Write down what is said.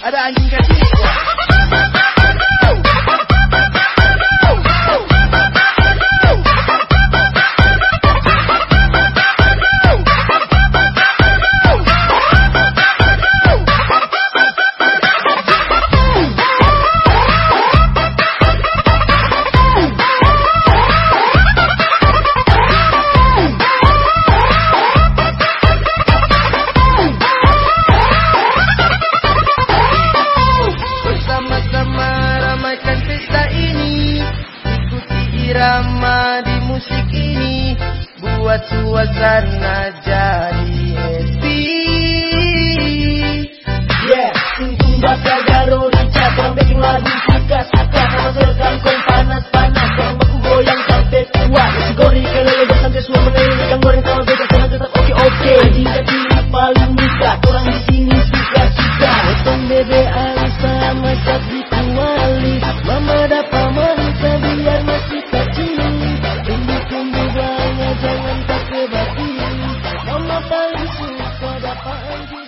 Ada anjing kecil meramaikan pesta ini. Ikuti irama di musik ini. Buat suasana jadi happy. Yeah, untung bakal garo di cabang Bikin lagu? Suka suka Sama serkan kong panas panas. Kong baku goyang sampai kuat Gori kelele dan sampai suam menelele Yang goreng sama beda sama tetap oke oke Jika tidak paling muka Orang di sini suka suka Potong bebe alis sama sabi kuali Mama dapat manisa biar masih kecil. Tumbuh-tumbuh banyak jangan pakai batin Mama paling suka dapat anjing